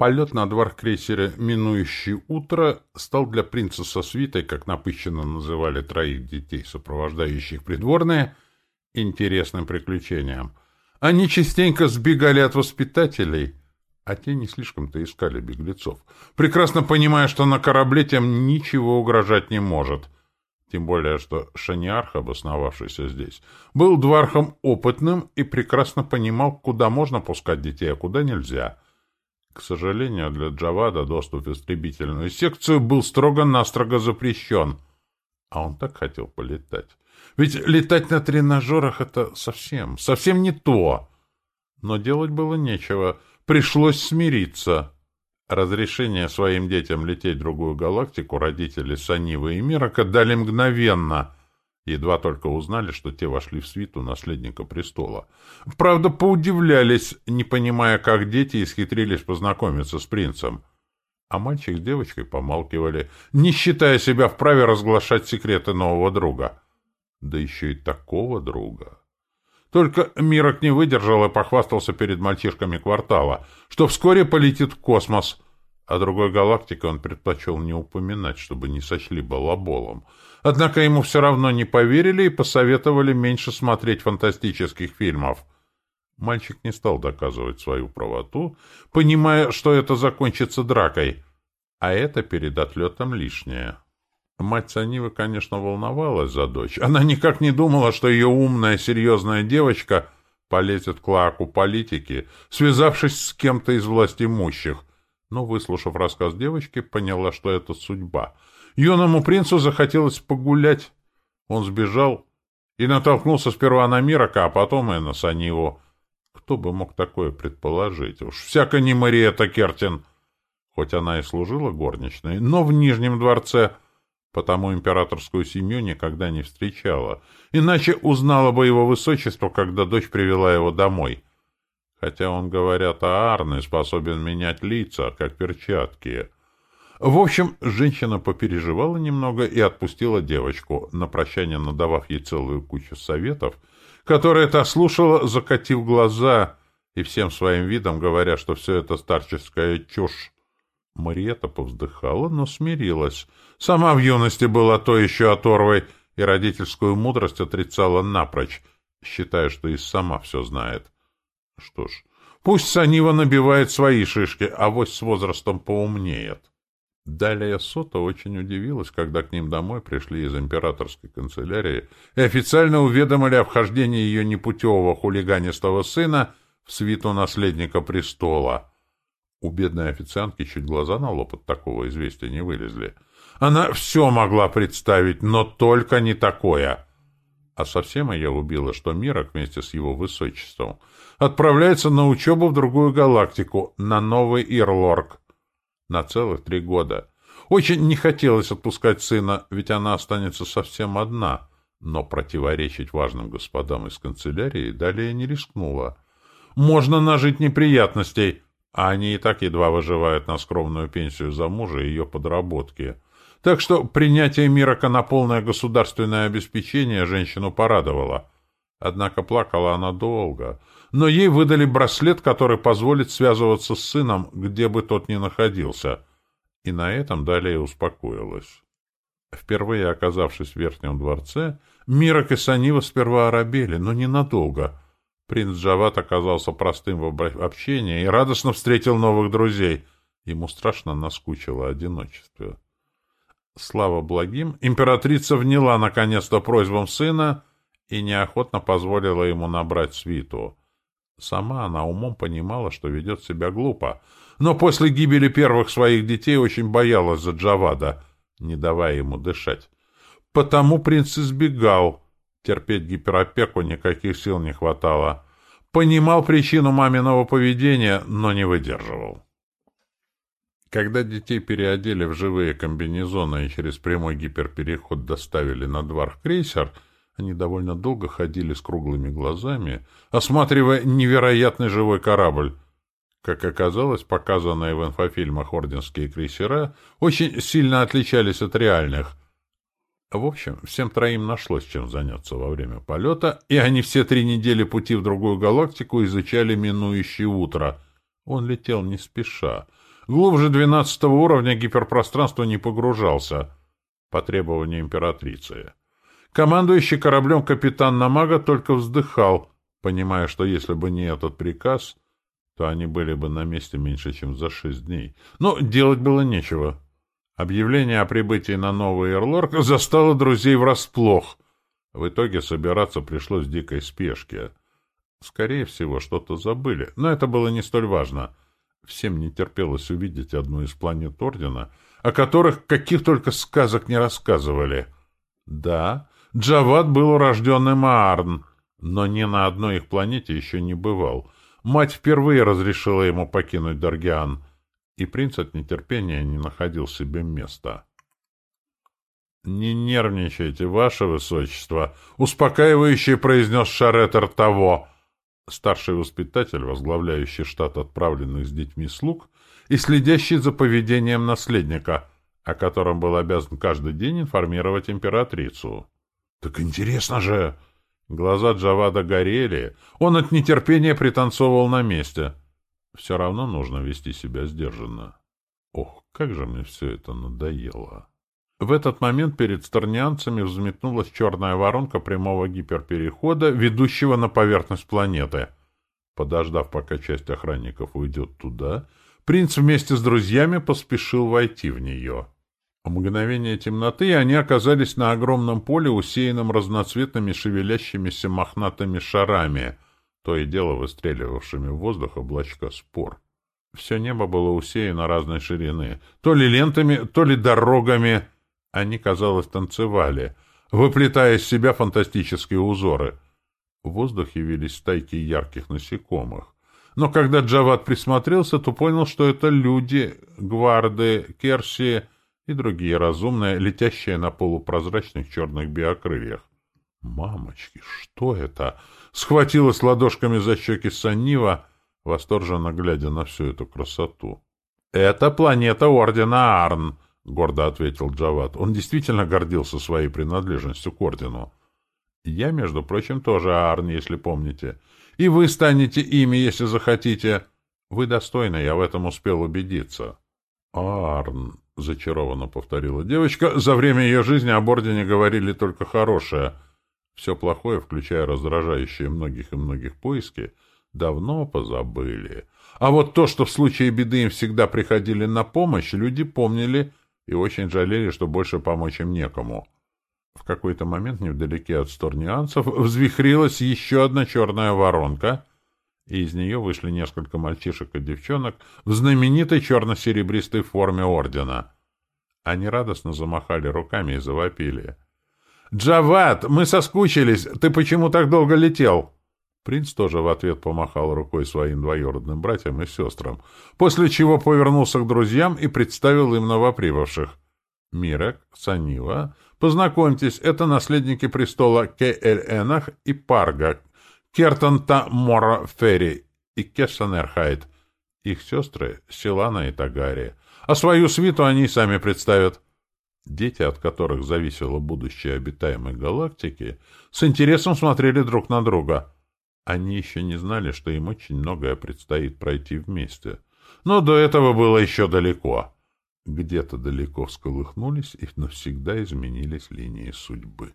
Полет на двор-крейсере «Минующий утро» стал для принца со свитой, как напыщенно называли троих детей, сопровождающих придворные, интересным приключением. Они частенько сбегали от воспитателей, а те не слишком-то искали беглецов, прекрасно понимая, что на корабле тем ничего угрожать не может. Тем более, что Шаниарх, обосновавшийся здесь, был дворхом опытным и прекрасно понимал, куда можно пускать детей, а куда нельзя — к сожалению, для Джавада доступ в истребительную секцию был строго-настрого запрещен. А он так хотел полетать. Ведь летать на тренажерах — это совсем, совсем не то. Но делать было нечего. Пришлось смириться. Разрешение своим детям лететь в другую галактику родители Санивы и Мирака дали мгновенно — Едва только узнали, что те вошли в свиту наследника престола. Правда, поудивлялись, не понимая, как дети исхитрились познакомиться с принцем. А мальчик с девочкой помалкивали, не считая себя вправе разглашать секреты нового друга. Да еще и такого друга. Только Мирок не выдержал и похвастался перед мальчишками квартала, что вскоре полетит в космос — о другой галактике он предпочел не упоминать, чтобы не сочли балаболом. Однако ему все равно не поверили и посоветовали меньше смотреть фантастических фильмов. Мальчик не стал доказывать свою правоту, понимая, что это закончится дракой, а это перед отлетом лишнее. Мать Санивы, конечно, волновалась за дочь. Она никак не думала, что ее умная, серьезная девочка полезет к лаку политики, связавшись с кем-то из власть имущих, но, выслушав рассказ девочки, поняла, что это судьба. Юному принцу захотелось погулять. Он сбежал и натолкнулся сперва на Мирака, а потом и на Саниву. Кто бы мог такое предположить? Уж всяко не Мариэта Кертин. Хоть она и служила горничной, но в Нижнем дворце, потому императорскую семью никогда не встречала. Иначе узнала бы его высочество, когда дочь привела его домой. — хотя он, говорят, Аарны способен менять лица, как перчатки. В общем, женщина попереживала немного и отпустила девочку, на прощание надавав ей целую кучу советов, которые та слушала, закатив глаза и всем своим видом говоря, что все это старческая чушь. Мариета повздыхала, но смирилась. Сама в юности была то еще оторвой, и родительскую мудрость отрицала напрочь, считая, что и сама все знает. Что ж, пусть Санива набивает свои шишки, а вось с возрастом поумнеет. Далее Сота очень удивилась, когда к ним домой пришли из императорской канцелярии и официально уведомили о вхождении ее непутевого хулиганистого сына в свиту наследника престола. У бедной официантки чуть глаза на лоб от такого известия не вылезли. Она все могла представить, но только не такое. А совсем ее убило, что Мирок вместе с его высочеством отправляется на учебу в другую галактику, на новый Ирлорг. На целых три года. Очень не хотелось отпускать сына, ведь она останется совсем одна. Но противоречить важным господам из канцелярии далее не рискнула. Можно нажить неприятностей, а они и так едва выживают на скромную пенсию за мужа и ее подработки. Так что принятие Мирока на полное государственное обеспечение женщину порадовало. Однако плакала она долго, но ей выдали браслет, который позволит связываться с сыном, где бы тот ни находился. И на этом далее успокоилась. Впервые оказавшись в Верхнем дворце, Мирок и Санива сперва оробели, но ненадолго. Принц Джават оказался простым в общении и радостно встретил новых друзей. Ему страшно наскучило одиночество. Слава благим, императрица вняла наконец-то просьбам сына — и неохотно позволила ему набрать свиту. Сама она умом понимала, что ведет себя глупо, но после гибели первых своих детей очень боялась за Джавада, не давая ему дышать. Потому принц избегал. Терпеть гиперопеку никаких сил не хватало. Понимал причину маминого поведения, но не выдерживал. Когда детей переодели в живые комбинезоны и через прямой гиперпереход доставили на двор крейсер — они довольно долго ходили с круглыми глазами, осматривая невероятный живой корабль. Как оказалось, показанные в инфофильмах орденские крейсера очень сильно отличались от реальных. В общем, всем троим нашлось чем заняться во время полета, и они все три недели пути в другую галактику изучали минующее утро. Он летел не спеша. Глубже двенадцатого уровня гиперпространства не погружался, по требованию императрицы. Командующий кораблем капитан Намага только вздыхал, понимая, что если бы не этот приказ, то они были бы на месте меньше, чем за шесть дней. Но делать было нечего. Объявление о прибытии на новый Эрлорк застало друзей врасплох. В итоге собираться пришлось в дикой спешке. Скорее всего, что-то забыли, но это было не столь важно. Всем не терпелось увидеть одну из планет Ордена, о которых каких только сказок не рассказывали. Да, Джават был урожденным Аарн, но ни на одной их планете еще не бывал. Мать впервые разрешила ему покинуть Даргиан — и принц от нетерпения не находил себе места. — Не нервничайте, ваше высочество! — успокаивающе произнес Шаретер того. Старший воспитатель, возглавляющий штат отправленных с детьми слуг и следящий за поведением наследника, о котором был обязан каждый день информировать императрицу. — Так интересно же! Глаза Джавада горели, он от нетерпения пританцовывал на месте. Все равно нужно вести себя сдержанно. Ох, как же мне все это надоело. В этот момент перед сторнианцами взметнулась черная воронка прямого гиперперехода, ведущего на поверхность планеты. Подождав, пока часть охранников уйдет туда, принц вместе с друзьями поспешил войти в нее. В мгновение темноты они оказались на огромном поле, усеянном разноцветными шевелящимися мохнатыми шарами — то и дело выстреливавшими в воздух облачка спор. Все небо было усеяно разной ширины, то ли лентами, то ли дорогами. Они, казалось, танцевали, выплетая из себя фантастические узоры. В воздухе явились стайки ярких насекомых. Но когда Джават присмотрелся, то понял, что это люди, гварды, керси и другие разумные, летящие на полупрозрачных черных биокрыльях. «Мамочки, что это?» схватилась ладошками за щеки Саннива, восторженно глядя на всю эту красоту. — Это планета Ордена Арн, — гордо ответил Джават. Он действительно гордился своей принадлежностью к Ордену. — Я, между прочим, тоже Арн, если помните. И вы станете ими, если захотите. Вы достойны, я в этом успел убедиться. — Арн, — зачарованно повторила девочка, — за время ее жизни об Ордене говорили только хорошее — все плохое, включая раздражающие многих и многих поиски, давно позабыли. А вот то, что в случае беды им всегда приходили на помощь, люди помнили и очень жалели, что больше помочь им некому. В какой-то момент невдалеке от сторнианцев взвихрилась еще одна черная воронка, и из нее вышли несколько мальчишек и девчонок в знаменитой черно-серебристой форме ордена. Они радостно замахали руками и завопили — «Джават, мы соскучились! Ты почему так долго летел?» Принц тоже в ответ помахал рукой своим двоюродным братьям и сестрам, после чего повернулся к друзьям и представил им новоприбывших. «Мирек, Санива, познакомьтесь, это наследники престола Ке-Эль-Энах и Парга, Кертанта Мора Ферри и Кессанерхайт, их сестры Силана и Тагари. А свою свиту они сами представят». Дети, от которых зависело будущее обитаемой галактики, с интересом смотрели друг на друга. Они еще не знали, что им очень многое предстоит пройти вместе. Но до этого было еще далеко. Где-то далеко всколыхнулись и навсегда изменились линии судьбы.